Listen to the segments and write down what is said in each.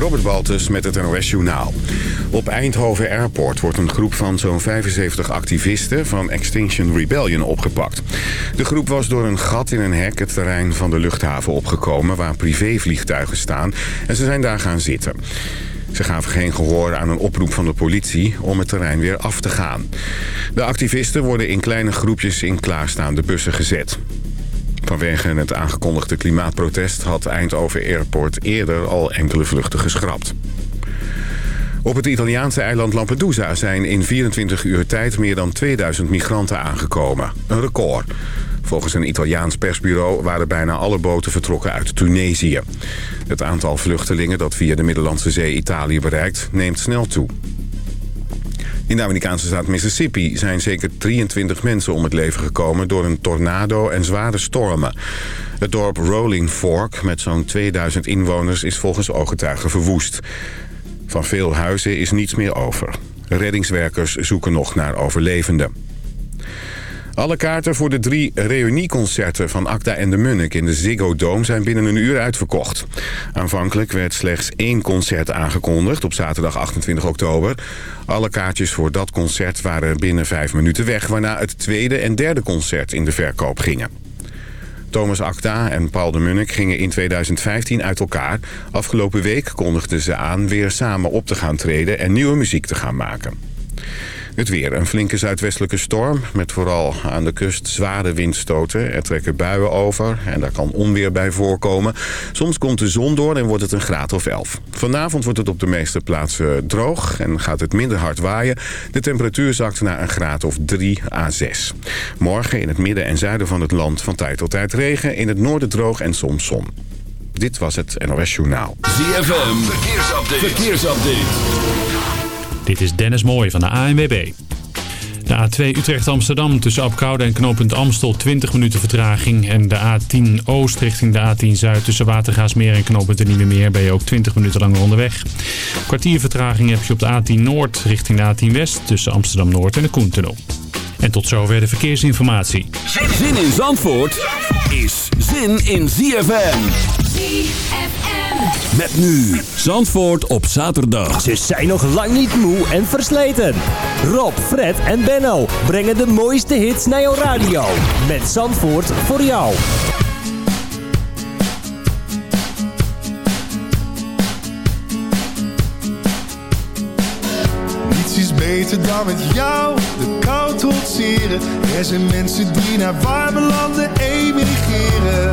Robert Baltus met het NOS Journaal. Op Eindhoven Airport wordt een groep van zo'n 75 activisten van Extinction Rebellion opgepakt. De groep was door een gat in een hek het terrein van de luchthaven opgekomen... waar privévliegtuigen staan en ze zijn daar gaan zitten. Ze gaven geen gehoor aan een oproep van de politie om het terrein weer af te gaan. De activisten worden in kleine groepjes in klaarstaande bussen gezet. Vanwege het aangekondigde klimaatprotest had Eindhoven Airport eerder al enkele vluchten geschrapt. Op het Italiaanse eiland Lampedusa zijn in 24 uur tijd meer dan 2000 migranten aangekomen. Een record. Volgens een Italiaans persbureau waren bijna alle boten vertrokken uit Tunesië. Het aantal vluchtelingen dat via de Middellandse Zee Italië bereikt neemt snel toe. In de Amerikaanse staat Mississippi zijn zeker 23 mensen om het leven gekomen... door een tornado en zware stormen. Het dorp Rolling Fork met zo'n 2000 inwoners is volgens ooggetuigen verwoest. Van veel huizen is niets meer over. Reddingswerkers zoeken nog naar overlevenden. Alle kaarten voor de drie reunieconcerten van Acta en de Munnik in de Ziggo Dome zijn binnen een uur uitverkocht. Aanvankelijk werd slechts één concert aangekondigd op zaterdag 28 oktober. Alle kaartjes voor dat concert waren binnen vijf minuten weg, waarna het tweede en derde concert in de verkoop gingen. Thomas Acta en Paul de Munnik gingen in 2015 uit elkaar. Afgelopen week kondigden ze aan weer samen op te gaan treden en nieuwe muziek te gaan maken. Het weer. Een flinke zuidwestelijke storm met vooral aan de kust zware windstoten. Er trekken buien over en daar kan onweer bij voorkomen. Soms komt de zon door en wordt het een graad of 11. Vanavond wordt het op de meeste plaatsen droog en gaat het minder hard waaien. De temperatuur zakt naar een graad of 3 à 6. Morgen in het midden en zuiden van het land van tijd tot tijd regen. In het noorden droog en soms zon. Dit was het NOS Journaal. ZFM, verkeersupdate. verkeersupdate. Dit is Dennis Mooij van de ANWB. De A2 Utrecht-Amsterdam tussen Apkoude en knooppunt Amstel 20 minuten vertraging. En de A10 Oost richting de A10 Zuid tussen Watergaasmeer en knooppunt de Nieuwe Meer ben je ook 20 minuten langer onderweg. Kwartier vertraging heb je op de A10 Noord richting de A10 West tussen Amsterdam Noord en de Koentunnel. En tot zover de verkeersinformatie. Zin in Zandvoort is zin in ZFM. Met nu Zandvoort op zaterdag. Ze zijn nog lang niet moe en versleten. Rob, Fred en Benno brengen de mooiste hits naar jouw radio. Met Zandvoort voor jou. Niets is beter dan met jou de kou trotseren. Er zijn mensen die naar warme landen emigreren.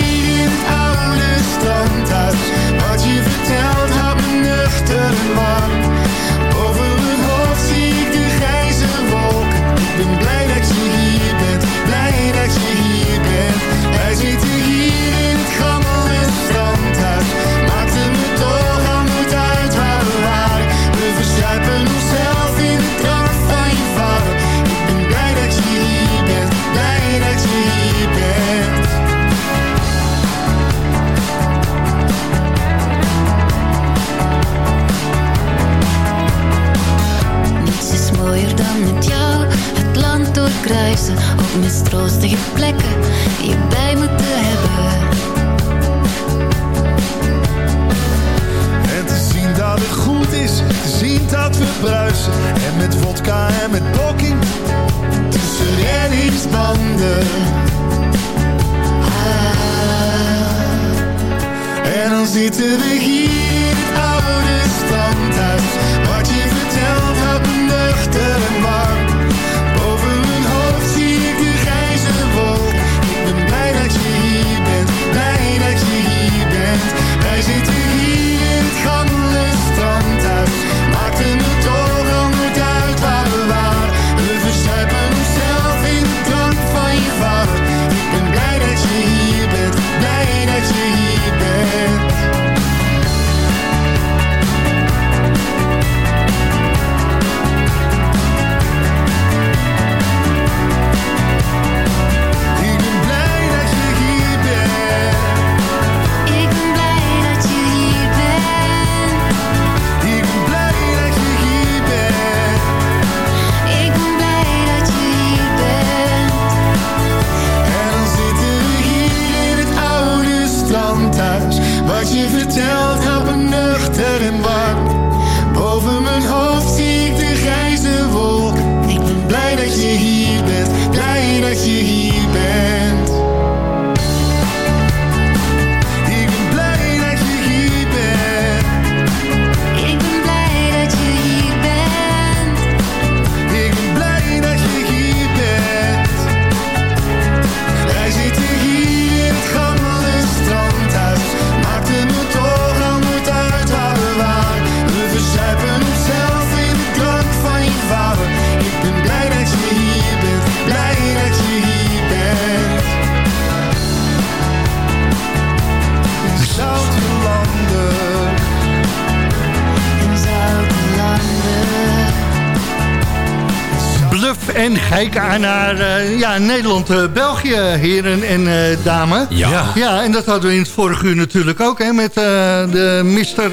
En kijk aan naar eh, ja, Nederland-België, heren en uh, dames. Ja. ja. en dat hadden we in het vorige uur natuurlijk ook, hè, met uh, de Mister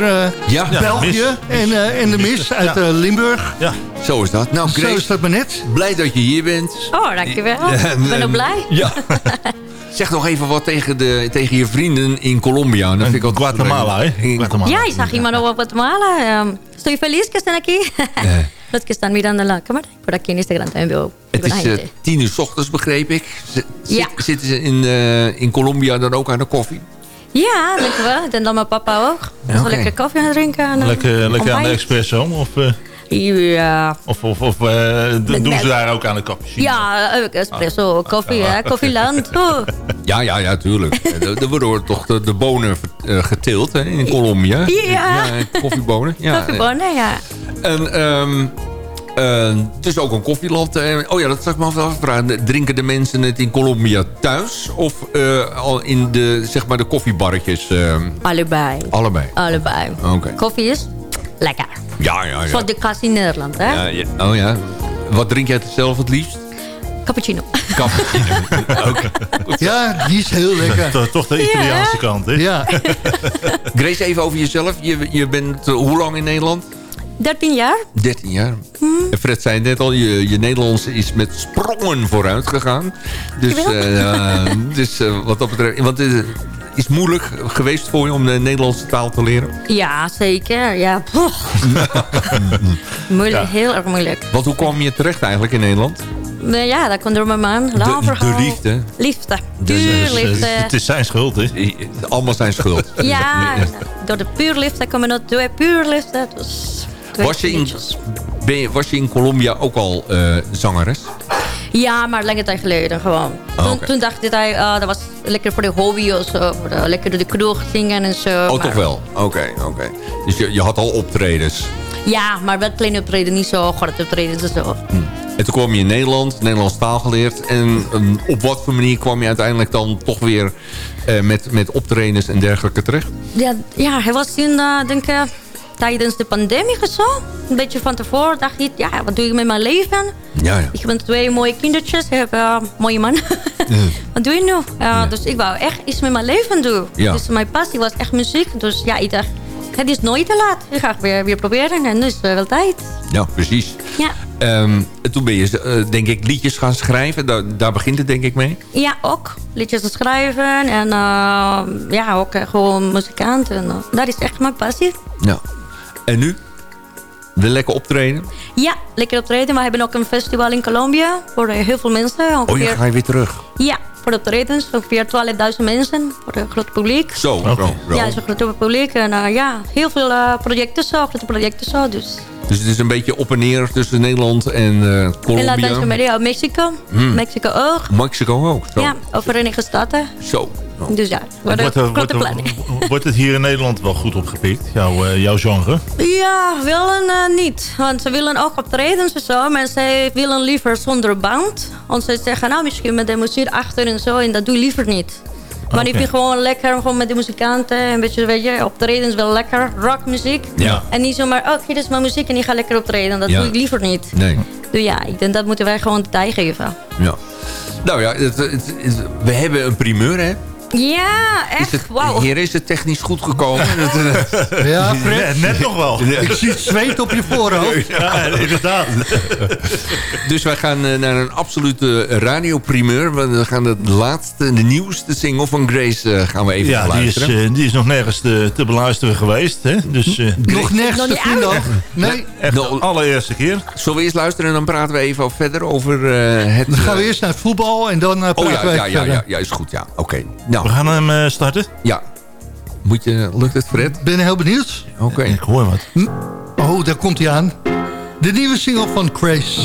ja. België en, en de Miss uit Limburg. Ja. Zo is dat. Nou, Grace, Zo is dat maar net. Blij dat je hier bent. Oh, dankjewel. Ik ben ook blij. Ja. Zeg nog even wat tegen, de, tegen je vrienden in Colombia. Dat vind ik Guatemala, hè? Guatemala. Ja, ik zag iemand over Guatemala. Um, estoy feliz que estén aquí. Los que están mirando la cámara. Por aquí en Instagram también veo Het is uh, tien uur s ochtends, begreep ik. Z ja. Zitten ze in, uh, in Colombia dan ook aan de koffie? Ja, lekker wel. En dan mijn papa ook. Dus okay. lekker koffie gaan drinken. En, lekker lekker aan de espresso? Of, uh... Ja. Of, of, of uh, doen ze daar ook aan de cappuccino? Ja, espresso, oh. koffie, hè, koffieland. Oh. Ja, ja, ja, tuurlijk. er worden toch de, de bonen geteeld hè, in Colombia. Ja. ja koffiebonen. Ja. Koffiebonen, ja. En um, uh, het is ook een koffieland. oh ja, dat zag ik me afvragen. Drinken de mensen het in Colombia thuis? Of uh, al in de, zeg maar, de koffiebarretjes? Uh... Allebei. Allebei? Allebei. Oké. Koffie is lekker. Ja, ja, ja. Voor de kast in Nederland, hè? Ja, ja. Oh ja. Wat drink jij zelf het liefst? Cappuccino. Cappuccino, oké. Ja, die is heel lekker. Toch, toch de Italiaanse ja. kant, hè? Ja. Grace, even over jezelf. Je, je bent uh, hoe lang in Nederland? 13 jaar. 13 jaar. Hmm. Fred zei net al, je, je Nederlands is met sprongen vooruit gegaan. Dus, uh, dus uh, wat dat betreft... Want, is het moeilijk geweest voor je om de Nederlandse taal te leren? Ja, zeker. Ja. moeilijk, ja. heel erg moeilijk. Want hoe kwam je terecht eigenlijk in Nederland? Ja, dat komt door mijn man. De, de, liefde. Liefde. Dus, puur liefde. Het is zijn schuld, hè? Allemaal zijn schuld. ja, door de puur liefde komen we door puur liefde. Dus was, je in, ben je, was je in Colombia ook al uh, zangeres? Ja, maar lange tijd geleden gewoon. Toen, oh, okay. toen dacht ik, uh, dat was lekker voor de hobby of zo. Lekker door de kroeg zingen en zo. Oh, maar... toch wel? Oké, okay, oké. Okay. Dus je, je had al optredens? Ja, maar wel kleine optreden, niet zo grote optredens en zo. Hm. En toen kwam je in Nederland, Nederlands taal geleerd. En um, op wat voor manier kwam je uiteindelijk dan toch weer uh, met, met optredens en dergelijke terecht? Ja, ja hij was in, denk ik tijdens de pandemie zo. Een beetje van tevoren dacht ik, ja, wat doe ik met mijn leven? Ja, ja. Ik heb twee mooie kindertjes, ik heb uh, een mooie man. Mm. wat doe je nu? Uh, ja. Dus ik wou echt iets met mijn leven doen. Dus mijn passie was echt muziek. Dus ja, ik dacht, het is nooit te laat. Ik ga weer, weer proberen en nu is het wel tijd. Ja, precies. Ja. Um, toen ben je, uh, denk ik, liedjes gaan schrijven. Daar, daar, begint het denk ik mee. Ja, ook. Liedjes te schrijven. En uh, ja, ook gewoon muzikant. En, dat is echt mijn passie. Ja. En nu? Wil lekker optreden? Ja, lekker optreden. We hebben ook een festival in Colombia voor heel veel mensen. Ongeveer... Oh, ja, ga je weer terug? Ja, voor de optredens. Ongeveer 12.000 mensen voor het grote publiek. Zo, okay. bro. Ja, zo'n grote publiek. En uh, ja, heel veel uh, projecten zo, grote projecten zo. Dus. dus het is een beetje op en neer tussen Nederland en uh, Colombia? En Latijns-Amerika, Mexico. Hmm. Mexico ook. Mexico ook, zo. Ja, over Verenigde Staten. Zo. Dus ja, wordt, wordt, wordt, wordt, het hier in Nederland wel goed opgepikt, jouw, uh, jouw genre? Ja, willen niet. Want ze willen ook optreden en zo. Maar ze willen liever zonder band. Want ze zeggen, nou misschien met de muziek achter en zo. En dat doe je liever niet. Maar okay. ik vind gewoon lekker gewoon met de muzikanten. Een beetje, weet je, optreden is wel lekker. Rockmuziek. Ja. En niet zomaar, oh, dit is mijn muziek en ik ga lekker optreden. Dat ja. doe ik liever niet. Nee. Dus ja, ik denk dat moeten wij gewoon de tijd geven. Ja. Nou ja, het, het, het, we hebben een primeur, hè? Ja, echt. Wow. Hier is het technisch goed gekomen. ja, Fred. Net, net nog wel. Ik zie het zweet op je voorhoofd. Ja, inderdaad. dus wij gaan uh, naar een absolute radioprimeur. We gaan de laatste, de nieuwste single van Grace uh, gaan we even ja, beluisteren. Die is, uh, die is nog nergens te, te beluisteren geweest. Hè? Dus, nog nergens te vinden? Nee. Echt de allereerste keer. Zullen we eerst luisteren en dan praten we even verder over het... Dan gaan we eerst naar het voetbal en dan praten oh, ja, we ja, ja, ja, ja, is goed. Ja. Oké. Okay. Nou. We gaan hem uh, starten? Ja. Moet je, lukt het, Fred? Ben heel benieuwd. Oké. Okay. Ik hoor wat. Oh, daar komt hij aan. De nieuwe single van Grace.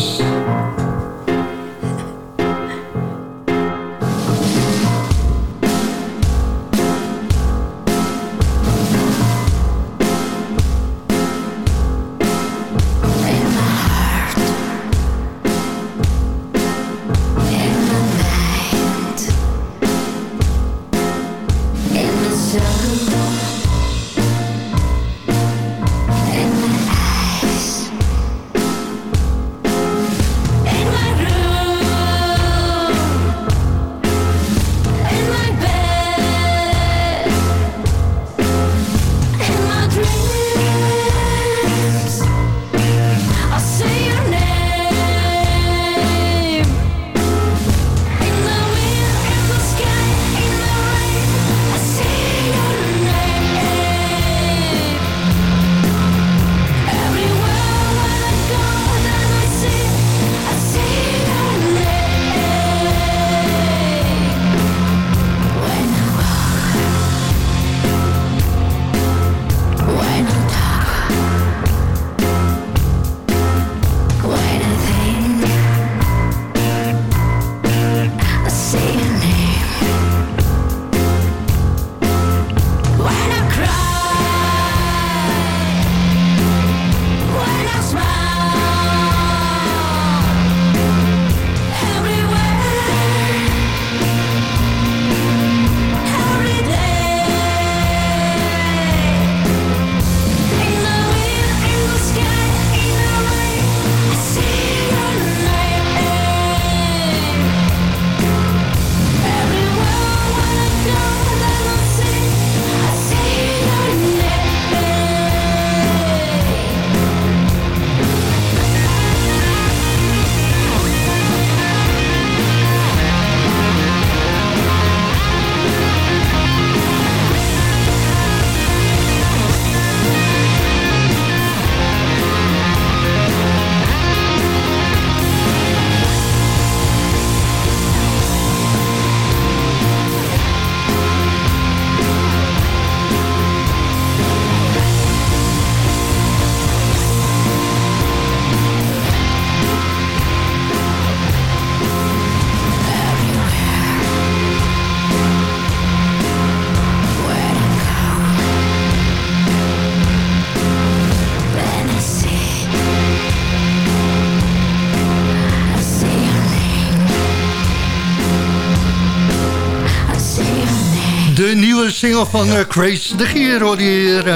Nieuwe single van eh, Grace de Gier hoorde hier eh,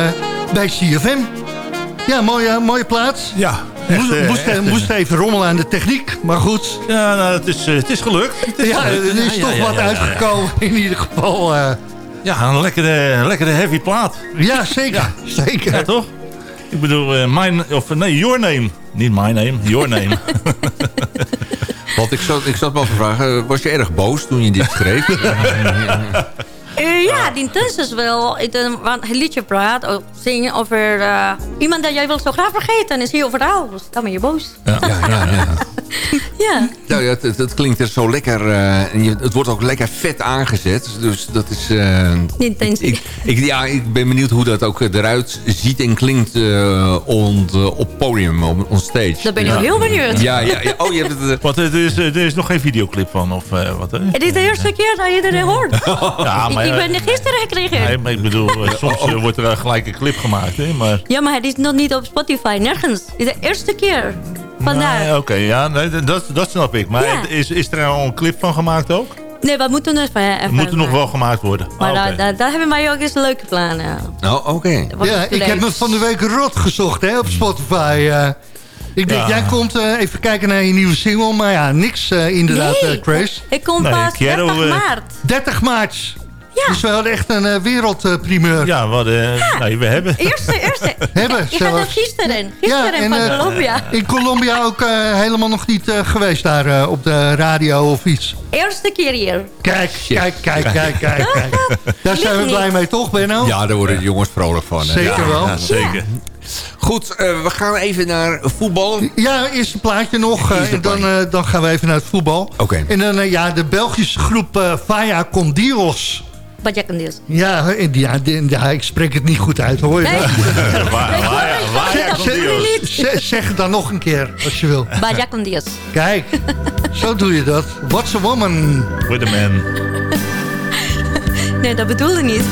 bij CFM. Ja, mooie, mooie plaats. Ja, Moest, echt, eh, moest, echt, moest even rommelen aan de techniek, maar goed. Ja, nou, het, is, eh, het is gelukt. Het is Ja, gelukt. er is Ja, toch ja, wat ja, ja. uitgekomen in ieder geval. eh. Ja, een lekkere, lekkere heavy plaat. ja, zeker. zeker. Ja, toch? Ik bedoel, eh, mijn, of nee, your name. Niet my name, your name. Want ik zat, ik zat me af te vragen, was je erg boos toen je dit schreef? Ja, die tens is wel... Want het liedje praat, of zingen over... eh, iemand dat jij wil zo graag vergeten. is hier overal. Dus dan ben je boos. ja, ja, ja. Ja. Nou ja, het, het, het klinkt er zo lekker. eh, en je, het wordt ook lekker vet aangezet. Dus dat is. eh, Intentie. ik, ik, ja, ik ben benieuwd hoe dat ook eruit ziet en klinkt on, op podium, op on stage. Daar ben ik ja. heel benieuwd. Ja, ja, ja. Oh, je hebt het. Want er is, er is nog geen videoclip van, of eh, wat? Hè? Het is de eerste keer dat je het hoort. Ja, ik, ik ben er gisteren gekregen. Nee, maar ik bedoel, eh, soms eh, wordt er eh, gelijk een clip gemaakt, hè? Maar, Ja, maar het is nog niet op Spotify. Nergens. Het is de eerste keer. Vandaar. Nee, Oké, ja, nee, dat, dat snap ik. Maar Ja. is, is er al een clip van gemaakt ook? Nee, we moeten even Het moet er nog wel gemaakt worden. Maar Ah, daar, oké. daar, daar hebben wij ook eens leuke plannen. Oh, oké. Wat Ja, ik heb me van de week rot gezocht hè, op Spotify. eh. ik denk, Ja. jij komt eh, even kijken naar je nieuwe single. Maar ja, niks eh, inderdaad, Nee, eh, Grace. ik kom Nee, pas Chiaro, 30 eh, maart. 30 maart. Ja. Dus we hadden echt een eh, wereldprimeur. Ja, wat, eh, nee, we hebben... Eerste, eerste. Hebben ik, ik had het zelfs. gisteren. Gisteren en, van eh, Colombia. In Colombia ook helemaal nog niet eh, geweest daar eh, op de radio of iets. Eerste keer hier. Kijk, kijk, kijk, kijk, kijk. kijk. Daar zijn we blij niet. mee, toch Benno? Ja, daar worden de jongens vrolijk van. hè. Zeker Ja. wel. Ja, zeker. Goed, eh, we gaan even naar voetbal. Ja, eerst een plaatje nog. en dan, dan gaan we even naar het voetbal. Oké. En dan ja, de Belgische groep Vaya con Dios. Wat jij kan dus. Ja, ja, ja, ik spreek het niet goed uit, hoor je Nee. Waar, waar, waar, Zeg- het dan nog een keer, als je wil. Wat jij kan dus. Kijk, zo doe je dat. What's a woman? With a man. Nee, dat bedoelde niet.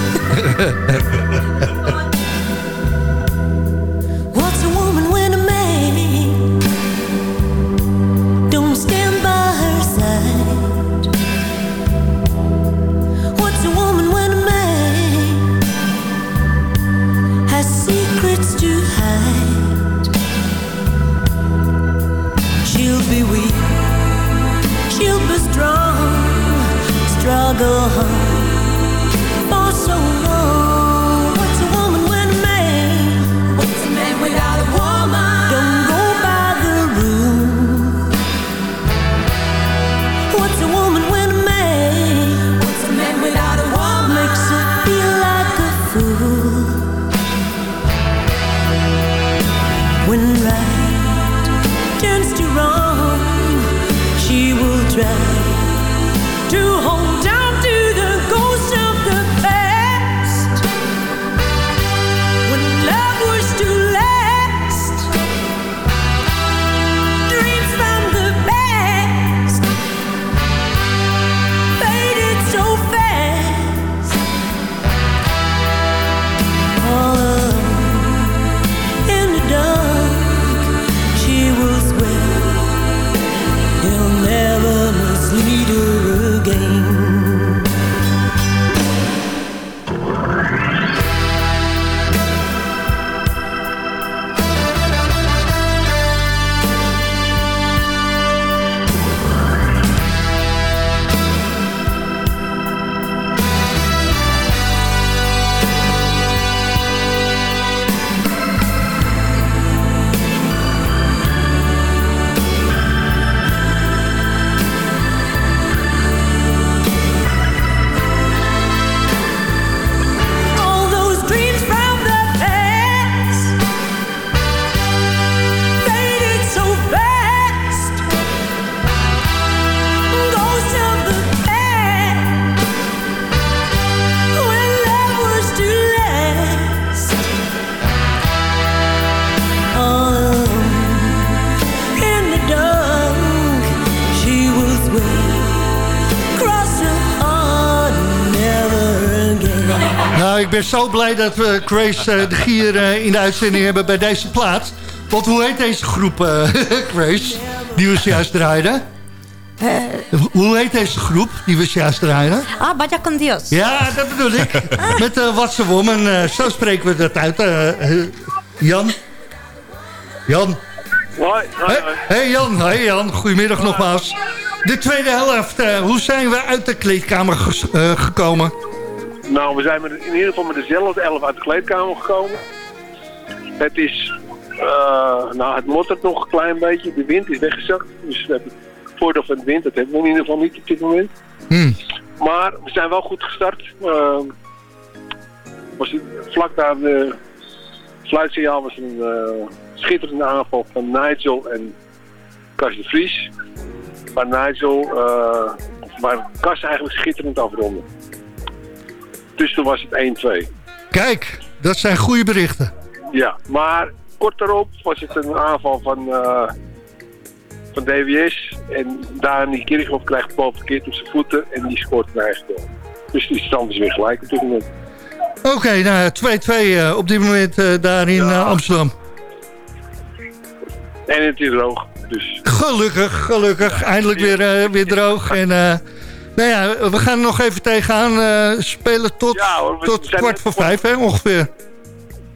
Struggle hard ben zo blij dat we Grace eh, de Gier eh, in de uitzending hebben bij deze plaat. Want hoe heet deze groep, eh, Grace, die we juist draaiden? Hoe heet deze groep die we juist draaien? Ah, Vaya con Dios. Ja, dat bedoel ik. Met uh, What's a Woman, eh, zo spreken we dat uit. Jan? Jan? Hoi, hoi, Hey, hoi. hey Jan, hey Jan, goedemiddag nogmaals. De tweede helft, eh, hoe zijn we uit de kleedkamer eh, gekomen? Nou, we zijn met, in ieder geval met dezelfde elf uit de kleedkamer gekomen. Het is, eh, nou het mottert nog een klein beetje. De wind is weggezakt. Dus we hebben het voordeel van de wind, dat hebben we in ieder geval niet op dit moment. Hmm. Maar we zijn wel goed gestart. Eh, was vlak na de fluitsignaal was een eh, schitterende aanval van Nigel en Cas de Vries. Waar Nigel, waar Cas eigenlijk schitterend afronde. Dus toen was het 1-2. Kijk, dat zijn goede berichten. Ja, maar kort daarop was het een aanval van, eh, van DWS. En Dani Kirchhoff krijgt de bal verkeerd op zijn voeten en die scoort een eigen goal. Dus die stand is weer gelijk op dit moment. Oké, nou 2-2 eh, op dit moment eh, daar in eh, Amsterdam. En het is droog, dus Gelukkig, gelukkig. Eindelijk weer, eh, weer droog. En eh, nou ja, we gaan er nog even tegenaan eh, spelen tot, Ja, hoor, we tot kwart voor vijf, hè, ongeveer.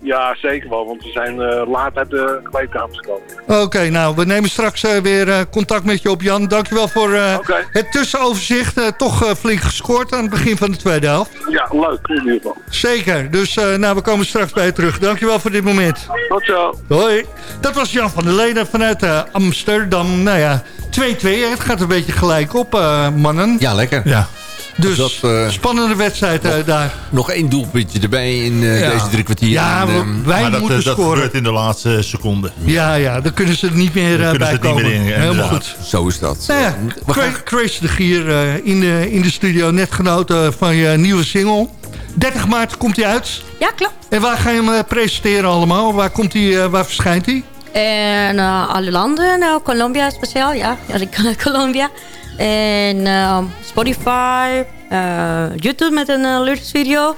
Ja, zeker wel. Want we zijn eh, laat uit de kleedkamer gekomen. Oké, nou, we nemen straks eh, weer eh, contact met je op, Jan. Dankjewel voor eh, het tussenoverzicht. Toch eh, flink gescoord aan het begin van de tweede helft. Ja, leuk in ieder geval. Zeker, dus eh, nou, we komen straks bij je terug. Dankjewel voor dit moment. Tot zo. Hoi. Dat was Jan van der Leden vanuit eh, Amsterdam. Nou ja, 2-2. Het gaat een beetje gelijk op, eh, mannen. Ja, lekker. Ja. Dus Dat, eh, spannende wedstrijd eh, daar. Nog één doelpuntje erbij in eh, Ja. deze drie kwartier. Ja, En, ehm, wij maar moeten eh, dat scoren. gebeurt in de laatste seconde. Ja, ja, dan kunnen ze er niet meer Dan bij komen. meer in, Helemaal goed. Zo is dat. Nou ja, gaan- Crazy de Gier eh, in, de, in de studio, net genoten van je nieuwe single. 30 maart komt hij uit. Ja, klopt. En waar ga je hem presenteren allemaal? Waar, komt hij, eh, waar verschijnt hij? En eh, alle landen, nou, Colombia speciaal, ja. ja ik kan Colombia. En eh, Spotify, eh, YouTube met een uh, lyrics video.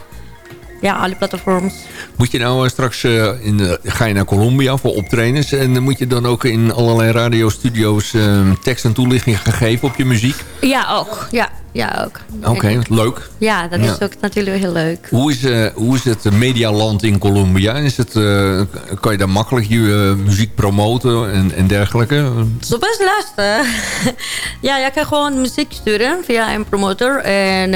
Ja, alle platforms. Moet je nou eh, straks, eh, in de, ga je naar Colombia voor optredens... en moet je dan ook in allerlei radiostudio's eh, tekst en toelichting gaan geven op je muziek? Ja, ook. Ja, ja ook. Oké, leuk. Ja, dat Ja. is ook natuurlijk heel leuk. Hoe is, eh, hoe is het medialand in Colombia? Is het, eh, kan je daar makkelijk je eh, muziek promoten en, en dergelijke? Het is best lastig. ja, je kan gewoon muziek sturen via een promotor. En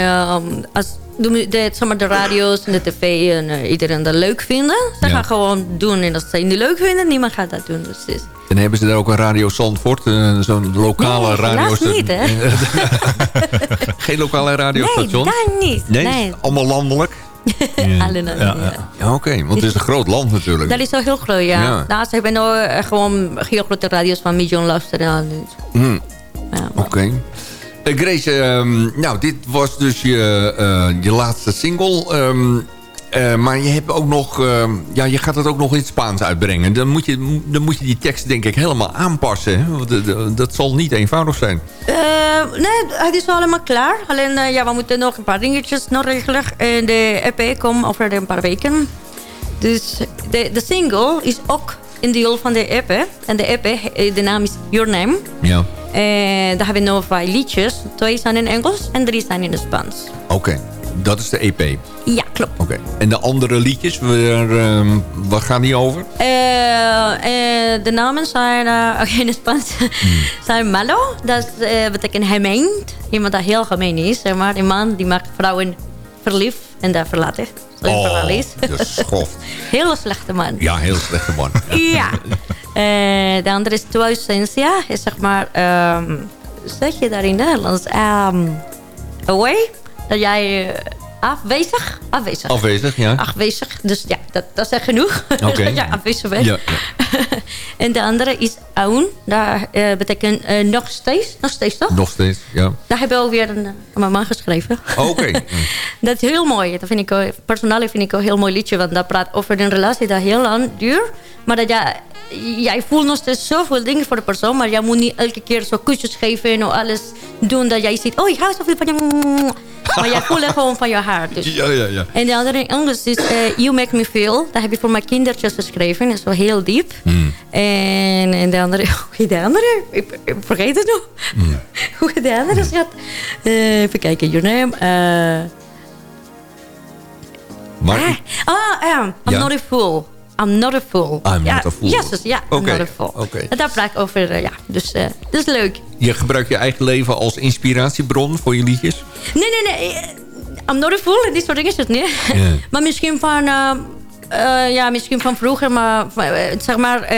als de, de, zeg maar, de radio's en de tv en iedereen dat leuk vinden. Ze Ja. gaan gewoon doen. En als ze het niet leuk vinden, niemand gaat dat doen. Dus is- En hebben ze daar ook een Radio Zandvoort? Zo'n lokale Nee, radio... niet, hè? Geen lokale Nee, radiostation? daar niet. Nee, Nee. allemaal landelijk? Alle landen, ja. Ja, oké, want het is een groot land natuurlijk. Dat is wel heel groot, ja. Ja. Daar hebben nou eh, gewoon heel grote radio's van miljoen luisteraars. Hmm, Ja. Oké. Eh, Grace, ehm, nou, dit was dus je, eh, je laatste single. ehm, eh, maar je hebt ook nog, ehm, ja, je gaat het ook nog in het Spaans uitbrengen. Dan moet je, dan moet je die tekst denk ik helemaal aanpassen. Hè? Want, eh, dat zal niet eenvoudig zijn. Eh, nee, het is allemaal klaar. Alleen, ja, we moeten nog een paar dingetjes nog regelen. En de EP komt over een paar weken. Dus de, de single is ook een deel van de EP. En de EP, de naam is Your Name. Ja. En daar hebben we nog vijf liedjes. Twee zijn in Engels en drie zijn in het Spaans. Oké, dat is de EP. Ja, klopt. Oké. En de andere liedjes, waar, ehm, waar gaan die over? Eh, eh, de namen zijn uh, in het Spaans zijn malo. Dat eh, betekent gemeend. Iemand dat heel gemeen is. Zeg maar. Een man die maakt vrouwen verliefd en daar verlaten. Oh, verhaal is. de schoft. Hele slechte man. Ja, heel slechte man. Ja. Eh, de andere is tu ausencia. Is zeg maar, ehm, zeg je daar in Nederlands? Ehm, away. Dat jij eh, afwezig? Afwezig. Afwezig, ja. Afwezig. Dus ja, dat, dat is genoeg. Oké. ja, afwezig bent. Ja, en de andere is aun. Dat eh, betekent eh, nog steeds. Nog steeds toch? Nog steeds, ja. Daar hebben we ook weer een, mijn man geschreven. Oké. dat is heel mooi. Dat vind ik ook, vind ik ook een heel mooi liedje. Want dat praat over een relatie dat heel lang duurt. Maar dat jij, jij voelt nog steeds zoveel dingen voor de persoon. Maar jij moet niet elke keer zo kusjes geven en alles doen. Dat jij ziet, oh ik hou zoveel van je. Maar jij voelt het gewoon van je hart. Dus. Ja, ja, ja. En de andere in Engels is eh, You Make Me Feel. Dat heb je voor mijn kindertjes geschreven. Dat is wel heel diep. Hmm. En, en de andere... Hoe heet de andere? Ik, ik vergeet het nog. Hmm. Hoe heet de andere schat? Eh, even kijken. Your name. eh, Maar, Ah, ja. I'm Ja? not a fool. I'm not a fool. I'm ja, not a fool. Yes, ja, I'm not a fool. oké. En daar praat ik over, eh, ja. Dus eh, dat is leuk. je gebruikt je eigen leven als inspiratiebron voor je liedjes? Nee, nee, nee. eh, I'm not a fool. Dit soort dingen is het niet. Ja. maar misschien van... ja, misschien van vroeger, maar zeg maar,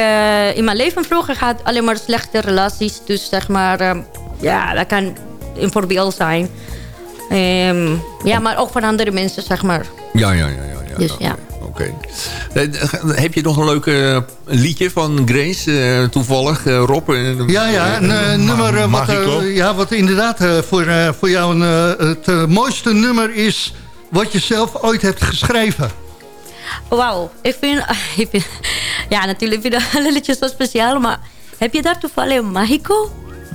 in mijn leven vroeger gaat alleen maar slechte relaties. Dus zeg maar, ja, dat kan een voorbeeld zijn. Ehm, ja, maar ook van andere mensen, zeg maar. Ja, ja, ja. ja, ja. Dus ja. Oké. Eh, Heb je nog een leuk eh, liedje van Grace, eh, toevallig, eh, Rob? Ja, ja, een nummer eh, wat, Magico. ja, wat inderdaad eh, voor, eh, voor jou een, eh, het mooiste nummer is... wat je zelf ooit hebt geschreven. Wauw, ik vind, ik vind... Ja, natuurlijk vind ik alle liedjes zo speciaal, maar... Heb je daar toevallig Magico?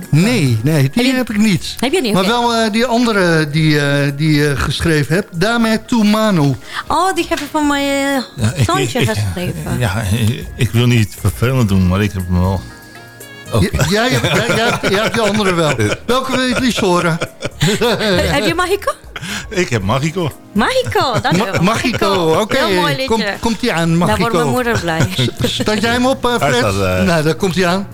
Nee, nee, die heb ik niet. Heb je niet? Maar wel eh, die andere die, eh, die je geschreven hebt. Dame tu mano. Oh, die heb ik van mijn eh, Ja, zoontje ik- ik- geschreven. Ja, ik- ik wil niet vervelend doen, maar ik heb hem wel. Jij, hebt- jij, jij, hebt- jij hebt die andere wel. Welke wil je het liefst horen? heb je Magico? Ik heb Magico. Magico, dat Ma- Magico, oké. Heel mooi liedje. Kom, komt die aan, Daar wordt mijn Magico. moeder blij. Staat jij hem op, eh, Hij Fred? staat, eh, Nou, daar komt hij aan.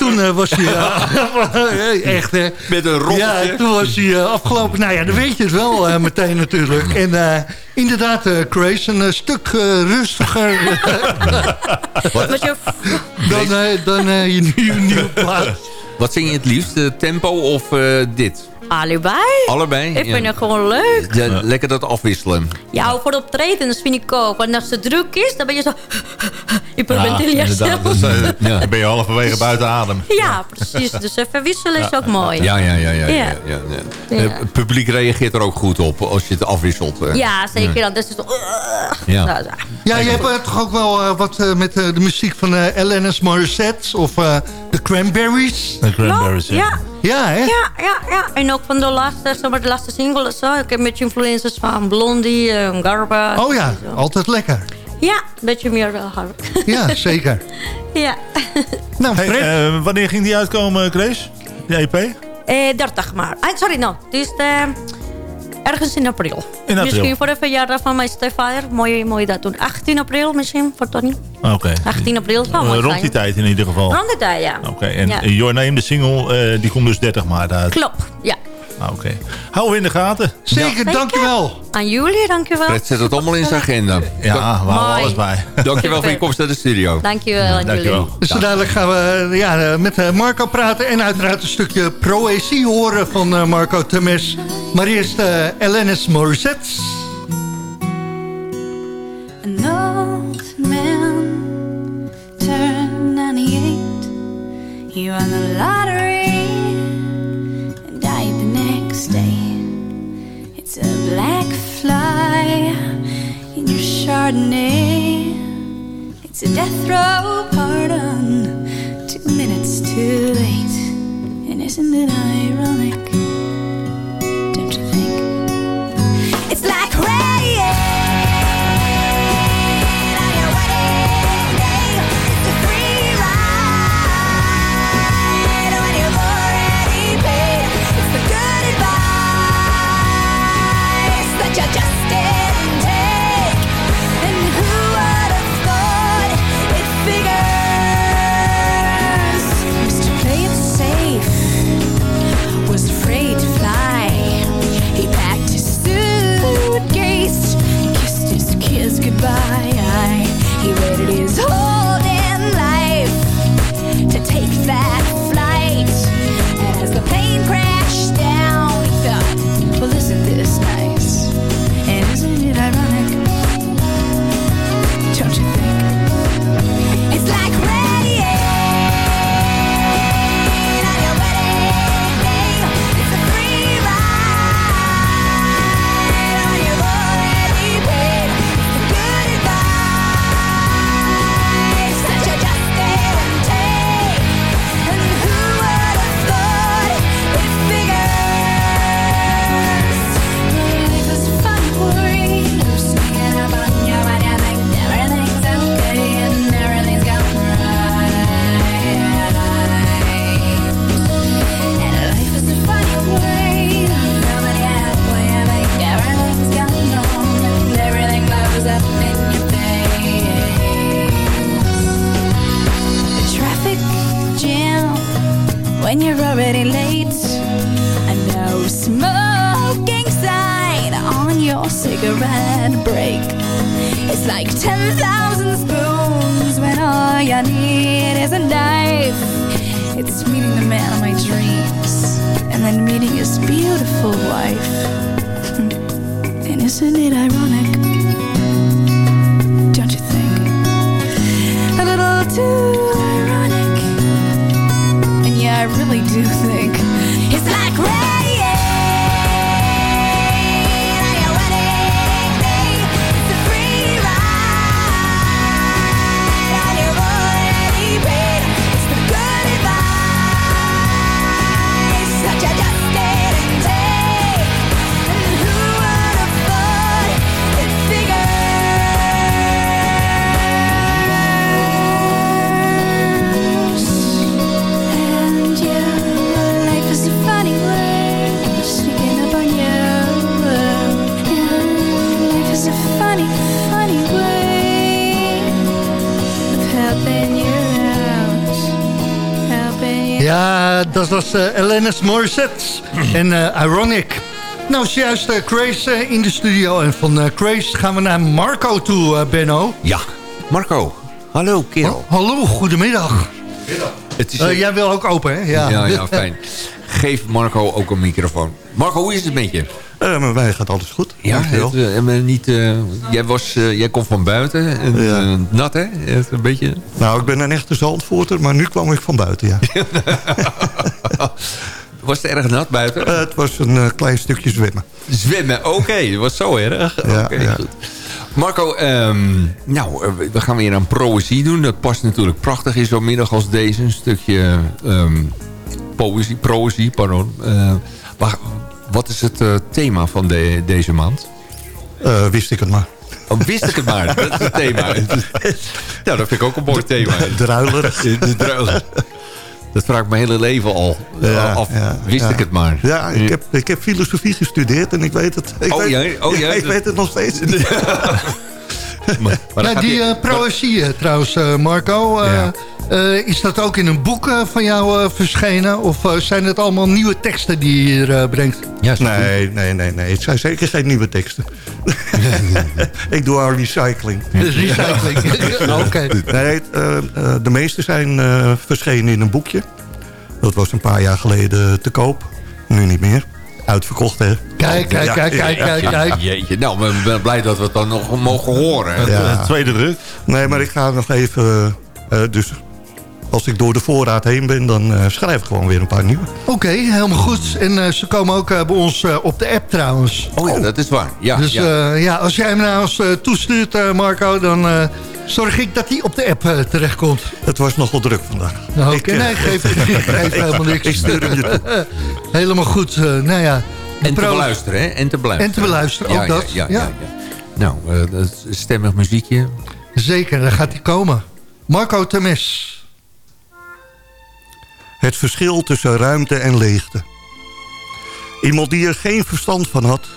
Toen eh, was hij... eh, echt, hè? Met een rolletje. Ja, toen was hij afgelopen. Nou ja, dan weet je het wel eh, meteen natuurlijk. En eh, inderdaad, eh Grace, een stuk rustiger dan, dan je nieuwe, nieuwe plaat. Wat zing je het liefst? eh, tempo of eh, dit? Allebei. Allebei? Ik Ja. vind het gewoon leuk. Ja, lekker dat afwisselen. Ja, voor optredens vind ik ook. Want als het druk is, dan ben je zo... Je Ja. Dus, Ja. Dan ben je halverwege buiten adem. Ja, precies. Dus even wisselen is ook mooi. Ja, ja, ja. ja, ja, Ja. ja, ja. Ja. Het publiek reageert er ook goed op als je het afwisselt. Ja, zeker. Dat is zo... Ja. Nou, zo. Ja, je hebt toch ook wel wat met de muziek van eh Alanis Morissette of eh de Cranberries? De cranberries, ja. Ja, Ja, hè? ja, ja, ja. En ook van de laatste, zeg maar, de laatste single. en Zo. Ik heb een beetje influences van Blondie, eh, Garba. Oh ja, altijd lekker. Ja, een beetje meer uh, hard. Ja, zeker. ja. Nou, Hey, eh, wanneer ging die uitkomen, Grace? De EP? Eh, 30 maart. Ah, sorry, no. Het is eh, ergens in april. In april. Misschien voor de verjaardag van mijn stepvader. Mooi, mooi dat doen. 18 april misschien, voor Tony. Oké. 18 april zou Eh, mooi rond zijn. die tijd in ieder geval. Rond de tijd, ja. Oké, en Ja. Your Name, de single, eh, die komt dus 30 maart uit. Klopt, ja. Ah, Oké. Hou we in de gaten. zeker, dankjewel. Aan jullie, dankjewel. Fred zet het allemaal in zijn agenda. Ja, we houden alles bij. Dankjewel voor je komst naar de studio. Dankjewel aan jullie. Dankjewel. Dus dadelijk gaan we ja, eh, met eh, Marco praten... en uiteraard een stukje proëzie horen van eh, Marco Temes. Maar eerst eh Alanis Morissette. An old man turned 98. He won the lottery Chardonnay. It's a death row pardon, two minutes too late. And isn't it ironic? Isn't it ironic? Dat was eh Alanis Morissette en eh, Ironic. Nou, is juist eh, Grace in de studio. En van Grace gaan we naar Marco toe, eh, Benno. Ja, Marco. Hallo, kerel. Hallo, goedemiddag. Het is, Eh, jij wil ook open, hè? Ja. Ja, ja, fijn. geef Marco ook een microfoon. Marco, hoe is het met je? Uh, met mij gaat alles goed. Ja, het, uh, niet, uh, jij, was, jij komt van buiten. En, ja. nat, hè? Het een beetje... Nou, ik ben een echte zandvoorter, maar nu kwam ik van buiten, ja. was het erg nat buiten? het was een klein stukje zwemmen. Zwemmen, oké. Okay. Dat was zo erg. Ja, okay, ja. goed. Marco, um, nou, we gaan weer aan proëzie doen. Dat past natuurlijk prachtig in zo'n middag als deze. Een stukje um, poëzie, proëzie, pardon. Maar wat is het uh, thema van de, deze maand? Uh, wist ik het maar. Oh, wist ik het maar, dat is het thema. ja, dat vind ik ook een mooi thema. De druilerig. Dat vraag ik mijn hele leven al ja, af. Ja, Wist ja. ik het maar. Ja, ik heb, ik heb filosofie gestudeerd en ik weet het. Ik oh, weet, jij? Oh, jij? ik weet het nog steeds niet. Maar, maar ja, die uh, proëzie trouwens, uh, Marco. Uh, uh, is dat ook in een boek van jou verschenen? Of zijn het allemaal nieuwe teksten die je hier brengt? Ja, nee, nee, nee, nee. Het zijn zeker geen nieuwe teksten. ik doe al recycling. recycling, oké. Okay. Nee, de meeste zijn verschenen in een boekje. Dat was een paar jaar geleden te koop. Nu niet meer uitverkocht, hè? Kijk, kijk, kijk, kijk, kijk, kijk. Jeetje, nou, ik ben blij dat we het dan nog mogen horen. Ja. tweede druk. Nee, maar ik ga nog even... Uh, dus als ik door de voorraad heen ben, dan uh, schrijf ik gewoon weer een paar nieuwe. Oké, okay, helemaal goed. En uh, ze komen ook uh, bij ons op de app trouwens. Oh ja, dat is waar. Ja, dus ja. ja, als jij hem naar ons toestuurt, Marco, dan zorg ik dat hij op de app terechtkomt. Het was nogal druk vandaag. Nou, Oké, okay, nee, geef, geef helemaal niks. Ik stuur hem je Helemaal goed. nou ja. En te beluisteren, hè? En te beluisteren. En te beluisteren, ook dat. Ja, ja, ja. Nou, uh, stemmig muziekje. Zeker, daar gaat hij komen. Marco Temes. Het verschil tussen ruimte en leegte. Iemand die er geen verstand van had...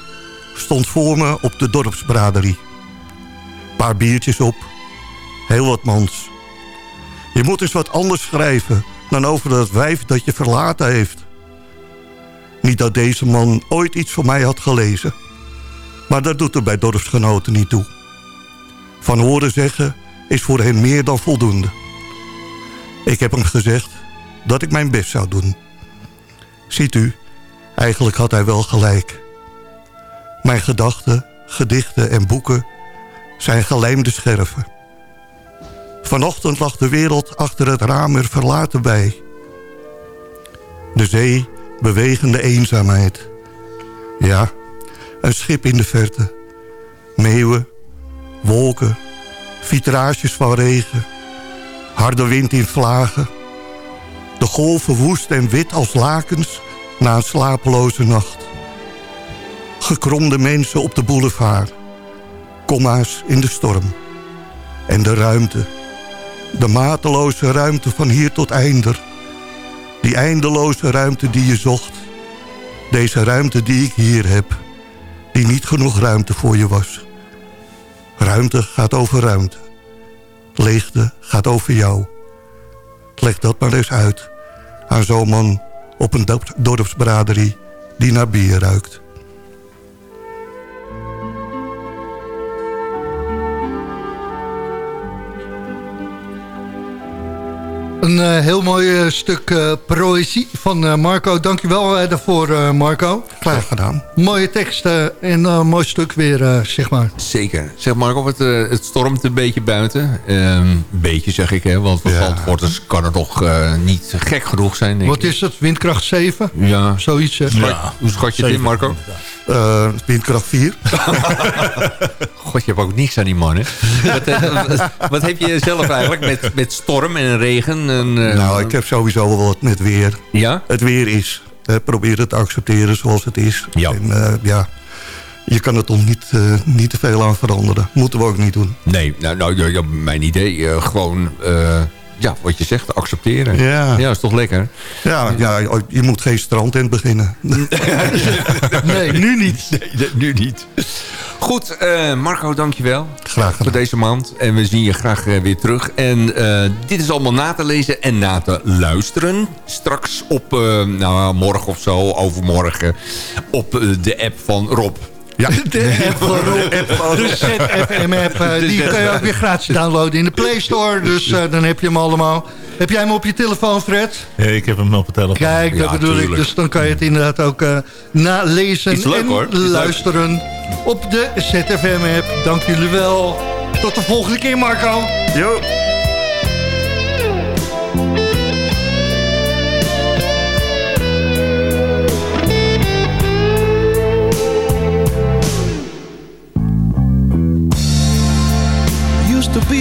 stond voor me op de dorpsbraderie. Paar biertjes op. Heel wat mans. Je moet eens wat anders schrijven... dan over dat wijf dat je verlaten heeft. Niet dat deze man ooit iets van mij had gelezen. Maar dat doet er bij dorpsgenoten niet toe. Van horen zeggen is voor hen meer dan voldoende. Ik heb hem gezegd dat ik mijn best zou doen. Ziet u, eigenlijk had hij wel gelijk. Mijn gedachten, gedichten en boeken zijn gelijmde scherven. Vanochtend lag de wereld achter het raam er verlaten bij. De zee bewegende eenzaamheid. Ja, een schip in de verte. Meeuwen, wolken, vitrages van regen. Harde wind in vlagen. De golven woest en wit als lakens na een slapeloze nacht. Gekromde mensen op de boulevard. Komma's in de storm. En de ruimte. De mateloze ruimte van hier tot einder die eindeloze ruimte die je zocht. Deze ruimte die ik hier heb. Die niet genoeg ruimte voor je was. Ruimte gaat over ruimte. Leegte gaat over jou. Leg dat maar eens uit aan zo'n man op een dorpsbraderie die naar bier ruikt. Een uh, heel mooi uh, stuk uh, proëzie van Marco. Dankjewel daarvoor, Marco. Klaar gedaan. Mooie tekst en een mooi stuk weer, zeg maar. Zeker. Zeg Marco, het, het stormt een beetje buiten. Een beetje zeg ik, hè, want voor ja. Zandvoorters kan het toch niet gek genoeg zijn. Denk Wat ik. is het? Windkracht 7? Ja. Zoiets. Ja. Hoe schat je het in, Marco? Uh, windkracht 4. God, je hebt ook niks aan die man, hè? wat, wat, wat, heb je zelf eigenlijk met, met storm en regen? En, uh... Nou, ik heb sowieso wel wat met weer. Ja? Het weer is. Uh, probeer het te accepteren zoals het is. Ja. En, ja, je kan er toch niet, niet te veel aan veranderen. Moeten we ook niet doen. Nee, nou, nou ja, mijn idee. gewoon ja, wat je zegt, accepteren. Ja. Ja, is toch lekker? Ja, ja je moet geen strandtent beginnen. nee, nu niet. Nee, nu niet. Goed, uh, Marco, dankjewel. Graag gedaan. Voor deze maand. En we zien je graag uh, weer terug. En uh, dit is allemaal na te lezen en na te luisteren. Straks op, nou, morgen of zo, overmorgen, op de app van Rob. Ja. De app van. De ZFM-app. eh, die kun je ook weer gratis downloaden in de Play Store. Dus eh, dan heb je hem allemaal. Heb jij hem op je telefoon, Fred? Ja, ik heb hem op de telefoon. Kijk, dat Ja, bedoel ik. Dus dan kan je het inderdaad ook eh, nalezen leuk, en hoor. Is leuk. luisteren op de ZFM-app. Dank jullie wel. Tot de volgende keer, Marco. Jo.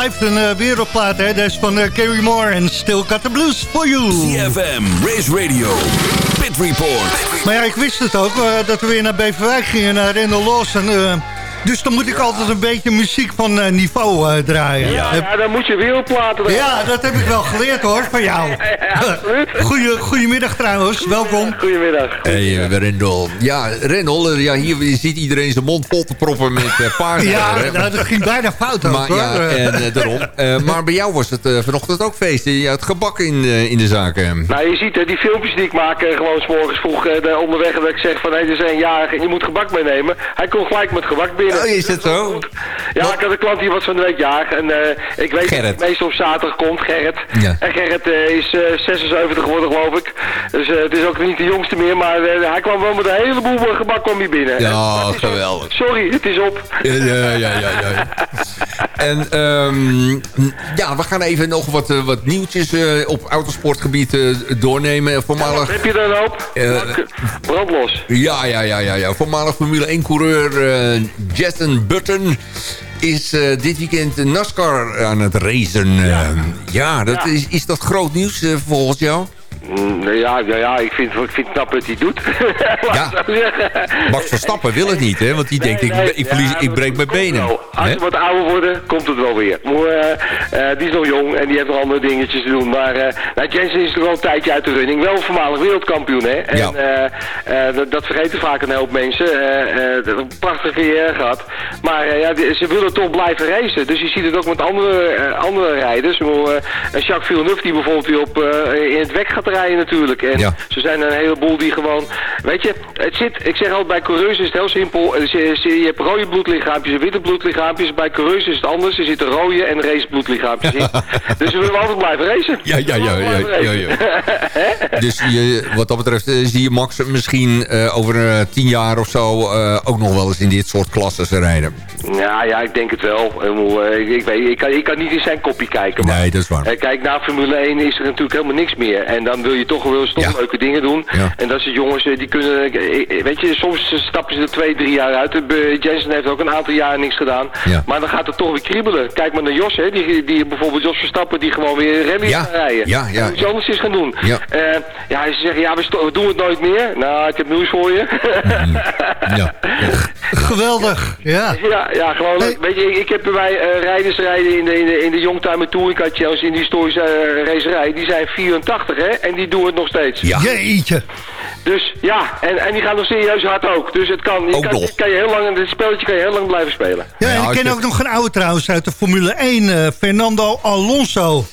Blijft een eh, wereldplaat, hè? Dat is van Carrie Moore en Still Got the Blues for You. CFM, Race Radio, Pit Report. Maar ja, ik wist het ook, eh, dat we weer naar Beverwijk gingen, naar Rendel Los. En, dus dan moet ik altijd een beetje muziek van niveau draaien. Ja, dan moet je wereldplaten draaien. ja, dat heb ik wel geleerd hoor, van jou. absoluut. Goeie, goedemiddag trouwens, welkom. Goedemiddag. Hey, eh, Rendel. Ja, Rendel, eh, ja, hier ziet iedereen zijn mond vol te proppen met uh, paarden. Ja, nou, dat ging bijna fout ook maar, hoor. ja, en eh, daarom. Eh, maar bij jou was het eh, vanochtend ook feest. Je had gebak in, eh, in de zaak. eh. Nou, je ziet hè, die filmpjes die ik maak eh, gewoon 's morgens vroeg eh, onderweg. Dat ik zeg van, hé, er zijn jarig en je moet gebak meenemen. Hij komt gelijk met gebak binnen. Oh, is het zo? Ja, ik had een klant die was van de week jarig. En eh, ik weet Gerrit. dat hij meestal op zaterdag komt, Gerrit. Ja. En Gerrit eh, is eh, 76 geworden, geloof ik. Dus eh, het is ook niet de jongste meer. Maar eh, hij kwam wel met een heleboel eh, gebak kwam hier binnen. Ja, op. geweldig. Sorry, het is op. Ja, ja, ja, ja. ja. En ehm, ja, we gaan even nog wat, wat nieuwtjes op autosportgebied doornemen. Voormalig... Heb je er een hoop? Eh, Brandlos. Ja, ja, ja, ja, ja. Voormalig Formule 1-coureur eh Jetson Button is eh, dit weekend NASCAR aan het racen. Eh, ja, dat Ja. Is, is dat groot nieuws eh, volgens jou? Mm, nou ja, ja, ja, ik vind, ik vind het knap wat hij doet. Ja. Max Verstappen wil het niet, hè? Want die denkt, ik, nee, ik, verlies, ja, ik breek mijn benen. wel. Als ze wat ouder worden, komt het wel weer. Maar, eh, eh, die is nog jong en die heeft nog andere dingetjes te doen. Maar uh, nou, Jensen is er wel een tijdje uit de running. Wel voormalig wereldkampioen, hè. En Ja. dat, dat vergeten vaak een hoop mensen. Een prachtige carrière gehad. Maar ja, ze willen toch blijven racen. Dus je ziet het ook met andere, andere rijders. Eh, Jacques Villeneuve die bijvoorbeeld weer op, in het weg gaat rijden natuurlijk. En Ja. ze zijn een heleboel die gewoon... Weet je, het zit... Ik zeg altijd, bij coureurs is het heel simpel. Eh, Je, hebt rode bloedlichaampjes en witte bloedlichaampjes. Bij coureurs is het anders. Er zitten rode en race bloedlichaampjes in. dus we willen altijd blijven racen. Ja, ja, ja, ja. Dus je, wat dat betreft eh, zie je Max misschien eh, over tien jaar of zo ook nog wel eens in dit soort klassen rijden. Ja, ja, ik denk het wel. Ik, ik, ik weet, ik, kan, ik kan niet in zijn kopje kijken. Maar, Nee, dat is waar. kijk, na Formule 1 is er natuurlijk helemaal niks meer. En dan wil je toch wel eens toch Ja. leuke dingen doen. Ja. En dat zijn jongens eh, die kunnen... eh, eh, Weet je, soms stappen ze er twee, drie jaar uit. Jensen heeft ook een aantal jaar niks gedaan. Ja. Maar dan gaat het toch weer kriebelen. Kijk maar naar Jos, hè. Die, die bijvoorbeeld Jos Verstappen, die gewoon weer rally gaan rijden. Ja, ja. En iets anders is gaan doen. Ja. Eh, ja, ze zeggen, ja, we, doen het nooit meer. Nou, ik heb nieuws voor je. Ja. Geweldig, ja. Ja, ja gewoon leuk. Weet je, ik, ik heb bij mij eh, rijders rijden in de, in de, in de Youngtimer Touring Car Challenge in die historische eh, racerij. Die zijn 84 hè, en die doen het nog steeds. Ja. Jeetje. Dus ja, en, en die gaan nog serieus hard ook. Dus het kan, je Ook kan, nog. dit kan je heel lang, dit spelletje kan je heel lang blijven spelen. Ja, en Ja, ik ken je- ook nog een oude trouwens uit de Formule 1, eh, Fernando Alonso.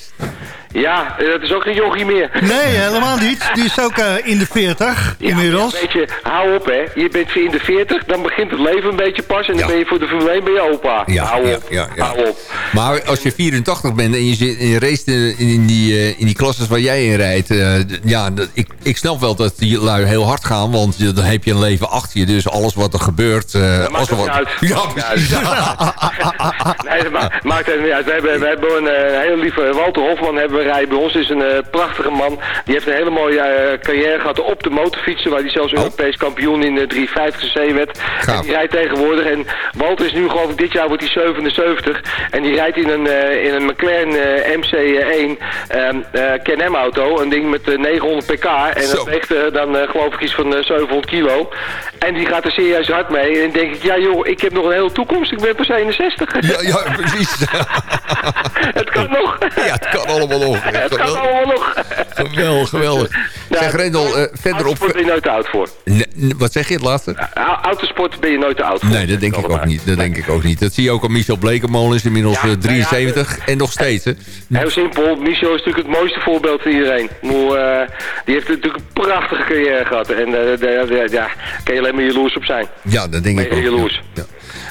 Ja, eh, dat is ook geen jochie meer. Nee, helemaal niet. Die is ook eh, in de 40 Ja, inmiddels. Weet je, hou op hè. Je bent in de 40, dan begint het leven een beetje pas. En dan Ja. ben je voor de Formule 1 ben je opa. Ja, hou ja, op. ja, ja. Hou op. Maar als je 84 bent en je, zit, en je race in, in, die, eh, in die klasses waar jij in rijdt... eh, ja, ik, ik snap wel dat die lui heel hard gaan, want dan heb je een leven achter je. Dus alles wat er gebeurt... eh, Dat als maakt er het wat, niet uit. Ja, precies. Nee, dat maakt even niet uit. We hebben, we hebben een eh, hele lieve Walter Hofman hebben rijden bij ons. is een eh, prachtige man. Die heeft een hele mooie eh, carrière gehad op de motorfietsen. Waar hij zelfs Europees kampioen in de 350 C werd. En die rijdt tegenwoordig. En Walter is nu geloof ik dit jaar wordt hij 77. En die rijdt in een, eh, in een McLaren eh, MC1 ehm, eh, Can-Am auto. Een ding met eh, 900 pk. En Zo. dat weegt dan geloof ik iets van eh, 700 kilo. En die gaat er serieus hard mee. En dan denk ik, ja joh, ik heb nog een hele toekomst. Ik ben pas 61. Ja, ja, precies. Het kan nog. Ja, het kan allemaal nog. Het kan allemaal nog. Geweldig, geweldig. Ja, Zeg Rendel, eh, verder op... Autosport ben je nooit te oud voor. Nee, wat zeg je het laatste? Autosport ben je nooit te oud voor. Nee, dat denk ik ook niet. Dat denk ik ook niet. Dat zie je ook al Michel Blekemolen is inmiddels Ja, eh, ja, 73 en nog steeds. Hè? Heel simpel. Michel is natuurlijk het mooiste voorbeeld van iedereen. Eh, die heeft natuurlijk een prachtige carrière gehad. En eh, daar daar kan je alleen maar jaloers op zijn. Ja, dat denk ik ook. jaloers. Ja.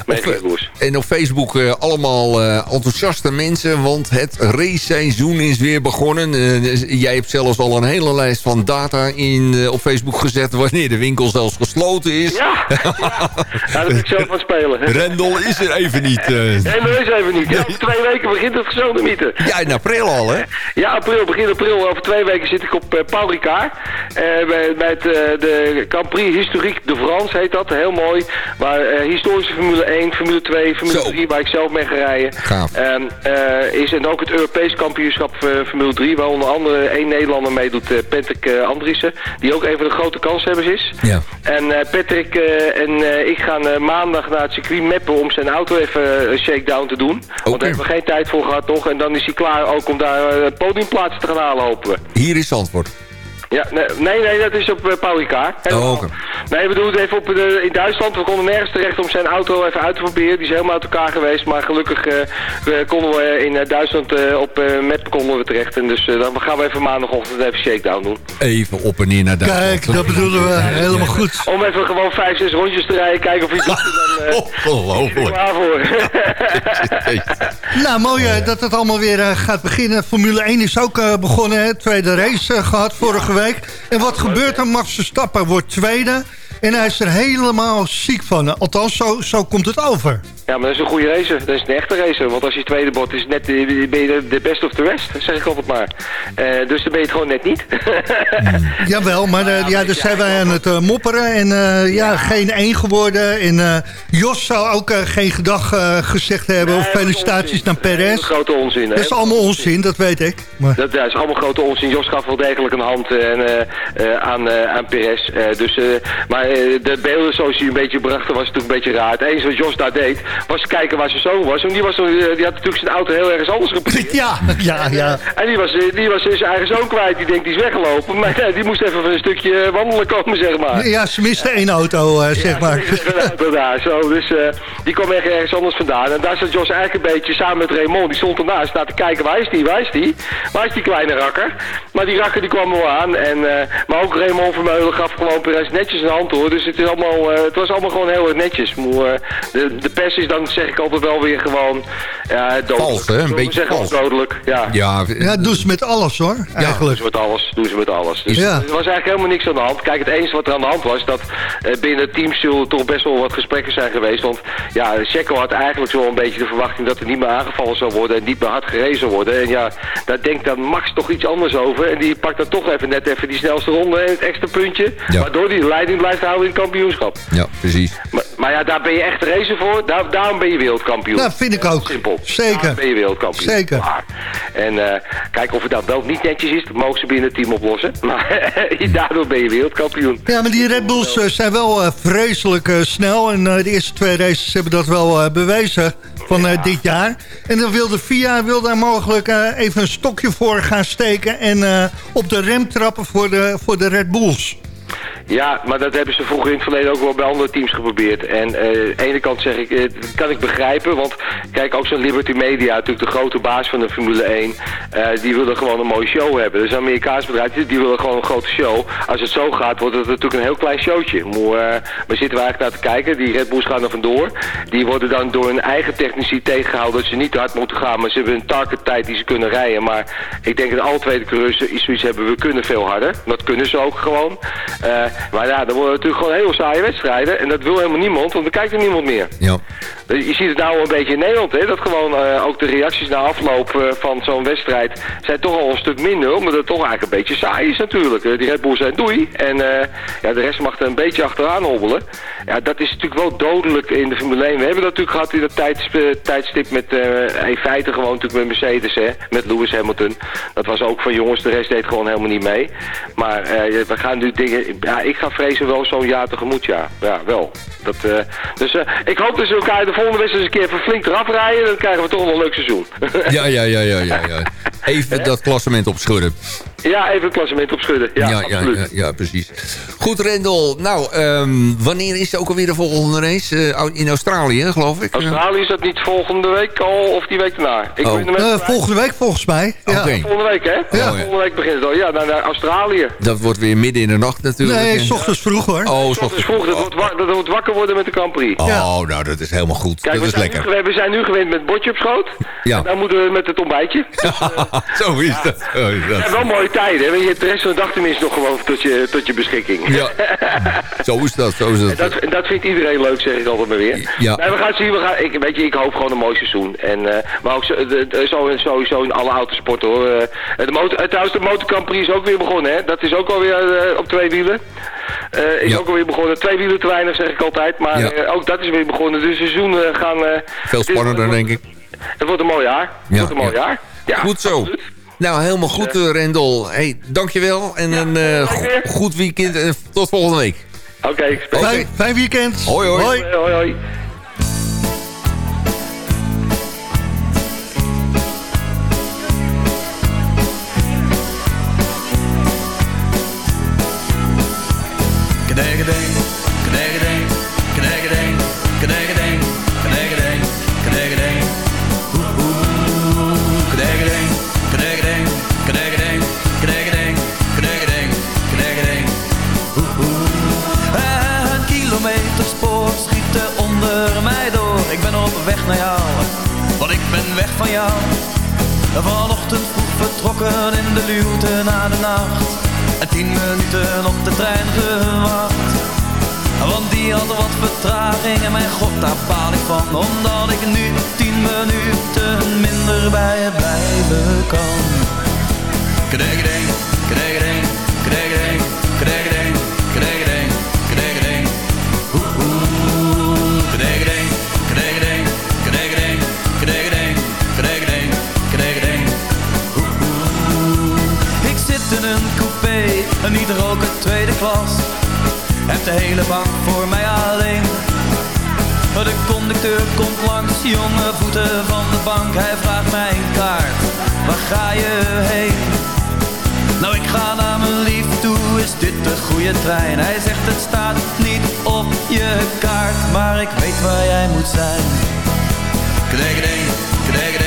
Eh. En op Facebook eh, allemaal eh, enthousiaste mensen, want het raceseizoen is weer begonnen. Dus jij hebt zelfs al een hele lijst van data in, op Facebook gezet wanneer de winkel zelfs gesloten is. Ja, ja. ja, dat ik zelf het spelen. Rendel is er even niet. En dat is even niet. Ja, over twee weken begint het gesodemieten. ja, in april al, hè? Ja, april, begin april. Over twee weken zit ik op uh, Paul Ricard. Bij, bij het, de Grand Prix Historique de France heet dat. Heel mooi. Waar historische Formule 1, Formule 2, Formule 3, waar ik zelf mee ga rijden. Gaaf. Ehm, eh, is en ook het Europees kampioenschap eh, Formule 3, waar onder andere één Nederlander meedoet, uh, Patrick uh, Andriessen, die ook een van de grote kanshebbers is. Ja. En eh, Patrick eh, en eh, ik gaan eh, maandag naar het circuit Meppen om zijn auto even een shakedown te doen. Want daar hebben we geen tijd voor gehad nog. En dan is hij klaar ook om daar eh, podiumplaatsen te gaan halen, hopen we. Hier is antwoord. Ja, nee, nee, dat is op uh, Paul Ricard. Oh, oké. Nee, we doen het even op de, in Duitsland. We konden nergens terecht om zijn auto even uit te proberen. Die is helemaal uit elkaar geweest. Maar gelukkig eh, we konden we in eh, Duitsland eh, op uh, Meppen konden we terecht. En dus eh, dan gaan we even maandagochtend even shakedown doen. Even op en neer naar Duitsland. Kijk, dat bedoelen we. Helemaal goed. Om even gewoon vijf, zes rondjes te rijden. Kijken of dan uh, Ongelooflijk. klaar voor. Nou, mooi eh, dat het allemaal weer eh, gaat beginnen. Formule 1 is ook eh, begonnen, hè. tweede race eh, gehad vorige week. En wat gebeurt er? Max Verstappen wordt tweede. En hij is er helemaal ziek van. Althans, zo, zo komt het over. Ja, maar dat is een goede racer. Dat is een echte racer. Want als je tweede wordt, is net, eh, ben je de, best of the rest. zeg ik altijd maar. Eh, dus dan ben je het gewoon net niet. Jawel, maar eh, ja, daar zijn wij aan het mopperen. En ja, geen één geworden. En Jos zou ook geen gedag gezegd hebben. of felicitaties naar Dat is Perez. grote onzin. Dat is allemaal onzin, dat weet ik. Maar... Dat, dat is allemaal grote onzin. Jos gaf wel degelijk een hand en, aan, aan Perez. Dus, maar de beelden zoals hij een beetje brachten was natuurlijk een beetje raar. Het enige wat Jos daar deed was kijken waar zijn zoon was. En die, was, eh, die had natuurlijk zijn auto heel ergens anders geparkeerd. Ja, ja, ja. En die was, eh, die was zijn eigen zoon kwijt. Die denkt die is weggelopen. Maar die moest even een stukje eh, wandelen komen, zeg maar. Ja, ze miste één auto, zeg maar. auto daar, zo. Dus die kwam echt ergens anders vandaan. En daar zat Jos eigenlijk een beetje samen met Raymond. Die stond ernaast naar te kijken, waar is die, waar is die? Waar is die kleine rakker? Maar die rakker die kwam wel aan. En, maar ook Raymond Vermeulen gaf gewoon Perez netjes een hand hoor. Dus het, is allemaal, het was allemaal gewoon heel erg netjes. Eh, de, de pers is dan, zeg ik altijd wel weer gewoon... Ja, dodelijk. Vals, hè? Een beetje zeggen, vals. dodelijk, ja. Ja, Ja, doen ze met alles hoor, Doen eigenlijk. ze met alles, doen ze met alles. Dus Ja. er was eigenlijk helemaal niks aan de hand. Kijk, het enige wat er aan de hand was, dat eh, binnen het team zullen toch best wel wat gesprekken zijn geweest. Want ja, Checo had eigenlijk zo een beetje de verwachting dat er niet meer aangevallen zou worden en niet meer hard gereden zou worden. En ja, daar denkt dan Max toch iets anders over. En die pakt dan toch even net even die snelste ronde en het extra puntje. Ja. Waardoor hij de leiding blijft houden in het kampioenschap. ja, precies. Maar, maar ja, daar ben je echt racer voor. Daar, daarom ben je wereldkampioen. Nou, vind ik ook. Simpel. Zeker. Daarom ben je wereldkampioen. Zeker. En eh, kijk of het dan wel niet netjes is, dat mogen ze binnen het team oplossen. Maar daardoor ben je wereldkampioen. Ja, maar die Red Bulls eh, zijn wel eh, vreselijk eh, snel. En eh, de eerste twee races hebben dat wel eh, bewezen van eh, dit jaar. En dan wilde VIA wil daar mogelijk eh, even een stokje voor gaan steken... en eh, op de rem trappen voor de, voor de Red Bulls. Ja, maar dat hebben ze vroeger in het verleden ook wel bij andere teams geprobeerd. En eh, aan de ene kant zeg ik, dat kan ik begrijpen. Want kijk, ook zo'n Liberty Media, natuurlijk de grote baas van de Formule 1... eh, die willen gewoon een mooie show hebben. Dus Amerikaans bedrijf, die- willen gewoon een grote show. Als het zo gaat, wordt het natuurlijk een heel klein showtje. Eh, waar zitten we eigenlijk naar te kijken? Die Red Bulls gaan er vandoor. Die worden dan door hun eigen technici tegengehouden... dat ze niet te hard moeten gaan, maar ze hebben een target tijd die ze kunnen rijden. Maar ik denk dat alle tweede coureurs iets zoiets hebben, we kunnen veel harder. Dat kunnen ze ook gewoon. Maar ja, dan worden natuurlijk gewoon heel saaie wedstrijden. En dat wil helemaal niemand, want dan kijkt er niemand meer. Ja. Je ziet het nou een beetje in Nederland, hè, dat gewoon eh, ook de reacties na afloop eh, van zo'n wedstrijd zijn toch al een stuk minder, omdat het toch eigenlijk een beetje saai is natuurlijk. Eh, die Red Bull zijn doei en ja, de rest mag er een beetje achteraan hobbelen. Ja, dat is natuurlijk wel dodelijk in de Formule 1. We hebben dat natuurlijk gehad in dat tijds, tijdstip met, in feite gewoon natuurlijk met Mercedes, hè, met Lewis Hamilton. Dat was ook van jongens, de rest deed gewoon helemaal niet mee. Maar we gaan nu dingen, ja, ik ga vrezen wel zo'n jaar tegemoet, ja. Ja, wel. Dat, eh, dus eh, ik hoop dat ze elkaar de volgende wedstrijd eens een keer even flink eraf rijden. Dan krijgen we toch wel een leuk seizoen. Ja, ja, ja, ja, ja. ja. Even dat klassement opschudden. Ja, even het klassement opschudden. Ja, Ja, ja, absoluut. ja, ja, precies. Goed, Rendel. Nou, ehm, wanneer is ook alweer de volgende race? Eh, in Australië, geloof ik. Australië is dat niet volgende week al of die week daarna? Ik Oh. Eh, volgende week volgens mij. Ja. Volgende week, hè? Ja. Volgende week begint het al. Ja, naar, naar Australië. Dat wordt weer midden in de nacht natuurlijk. Nee, s ochtends vroeg hoor. Oh, s ochtends. vroeg, dat wordt, wa- dat wordt wakker worden met de Grand Prix. Oh, nou, dat is helemaal goed. Kijk, dat we is lekker. Nu, we zijn nu gewend met bordje op schoot. Ja. En dan moeten we met het ontbijtje. Zo is dat. Zo is Ja, dat. wel mooi. Mooie tijden. Je de rest van de dag tenminste nog gewoon tot je, tot je beschikking. Ja, zo is dat. Zo is dat. En dat, en dat vindt iedereen leuk, zeg ik altijd maar weer. Ja. Nee, we gaan zien. We gaan, ik, weet je, ik hoop gewoon een mooi seizoen. En, eh, maar ook zo, de, zo, sowieso in alle autosporten hoor. Eh, de motor, eh, trouwens, de Motor Grand Prix is ook weer begonnen. Hè? Dat is ook alweer eh, op twee wielen. Is Ja. ook alweer begonnen. Twee wielen te weinig, zeg ik altijd. Maar Ja. ook dat is weer begonnen. Dus de seizoenen gaan... Veel is- spannender, denk ik. Het wordt een mooi jaar. Het wordt een mooi jaar. Ja, Goed zo. Nou, helemaal goed, eh, Rendel. Hey, dankjewel. En een eh, go- goed weekend. En tot volgende week. Oké, ik spreek je. Fijn, fijn weekend. Hoi, hoi. Hoi, hoi, hoi. God daar baal ik van. Omdat ik nu tien minuten minder bij je blijven kan. Kregedeng, kregedeng, kregedeng, kregedeng, kregedeng, kregedeng. Oeh, oeh, kregedeng, kregedeng, kregedeng, kregedeng, kregedeng, kregedeng. Oeh, oeh. Ik zit in een coupé, en niet roken tweede klas. Heb de hele bank voor mij alleen. De conducteur komt langs, jonge voeten van de bank. Hij vraagt mij een kaart, waar ga je heen? Nou, ik ga naar mijn lief toe, is dit de goede trein? Hij zegt het staat niet op je kaart, maar ik weet waar jij moet zijn. Kregedeng, kregedeng,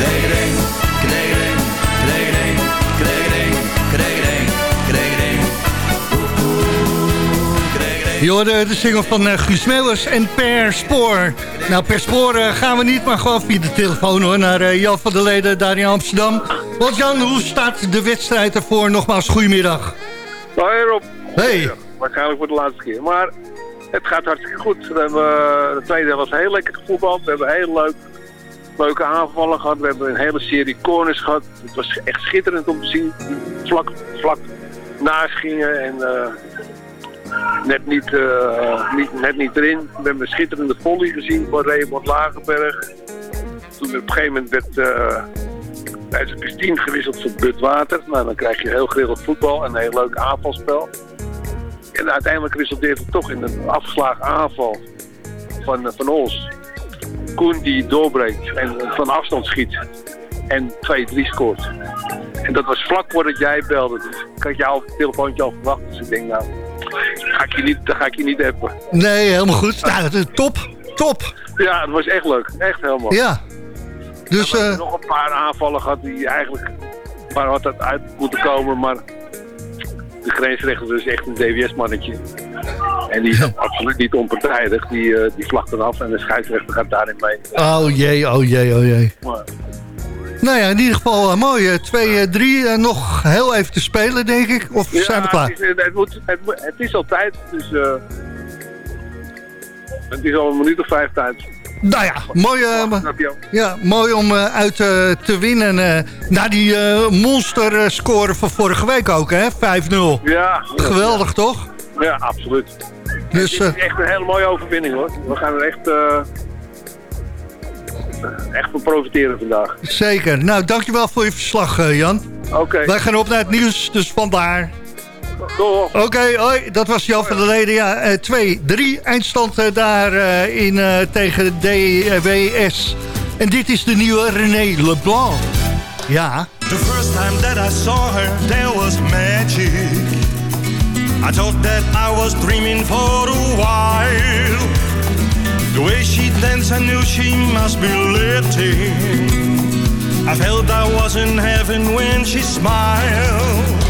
Kregedeng, kregedeng, kregedeng. Oeh, oeh, kregedeng. Je hoorde de single van eh, Guus Meeuwers en Per Spoor. Nou, per spoor eh, gaan we niet, maar gewoon via de telefoon hoor, naar eh, Jan van der Leden daar in Amsterdam. Want Jan, hoe staat de wedstrijd ervoor? Nogmaals, goedemiddag. Hoi Rob. Hey. Waarschijnlijk voor de laatste keer. Maar het gaat hartstikke goed. We hebben, de tweede helft was heel lekker gevoetbald. We hebben heel leuk, leuke aanvallen gehad. We hebben een hele serie corners gehad. Het was echt schitterend om te zien. Vlak, vlak naast gingen en eh, net, niet, eh, niet, net niet erin. We hebben een schitterende volley gezien van Raymond Lagerberg. Toen op een gegeven moment werd... 10 gewisseld voor Butwater. Nou, dan krijg je heel grillig voetbal en een heel leuk aanvalspel. En uiteindelijk resulteert het toch in een afgeslagen aanval van, van ons. Koen die doorbreekt en van afstand schiet. En 2-3 scoort. En dat was vlak voordat jij belde. Dus ik had jou op het telefoontje al verwacht. Dus ik denk, nou, ga ik je niet, dat ga ik je niet hebben. Nee, helemaal goed. Nou, dat is top, top. Ja, het was echt leuk. Echt helemaal. Ja. Dus, we eh, nog een paar aanvallen gehad die eigenlijk waar had dat uit moeten komen, maar de grensrechter dus echt een DWS-mannetje. En die is absoluut niet onpartijdig. Die, eh, die vlagt dan af en de scheidsrechter gaat daarin mee. Oh jee, oh jee, oh jee. Maar, Nou ja, in ieder geval eh, mooi. 2-3 nog heel even te spelen, denk ik. Of zijn we klaar? Het is, het, moet, het, moet- het is al tijd, dus... eh, het is al een minuut of vijf tijd. Nou ja, mooi, eh, ja, mooi om eh, uit eh, te winnen. eh na die eh, monster score van vorige week ook, hè? 5-0. Ja. Geweldig, toch? Ja, absoluut. Dus, het is echt een hele mooie overwinning hoor. We gaan er echt, eh, echt van profiteren vandaag. Zeker. Nou, dankjewel voor je verslag, eh, Jan. Oké. Wij gaan op naar het nieuws, dus vandaar. Oké, hoi, dat was Jan van der Leden. Ja, eh, 2-3 eindstand eh, daar eh, in, eh, tegen DWS. En dit is de nieuwe René Leblanc. Ja. The first time that I saw her, there was magic. I thought that I was dreaming for a while. The way she danced, I knew she must be lifting. I felt I was in heaven when she smiled.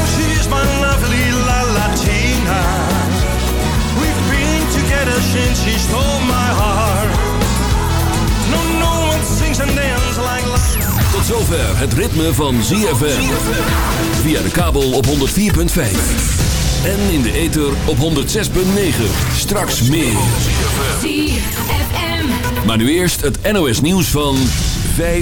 since she stole my heart. No, no one sings and dances like Tot zover het ritme van ZFM. Via de kabel op 104.5. En in de ether op 106.9. Straks meer. Maar nu eerst het NOS nieuws van 5